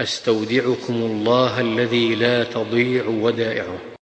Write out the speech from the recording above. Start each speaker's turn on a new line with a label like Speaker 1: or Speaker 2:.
Speaker 1: أستودعكم الله الذي لا تضيع ودائعه.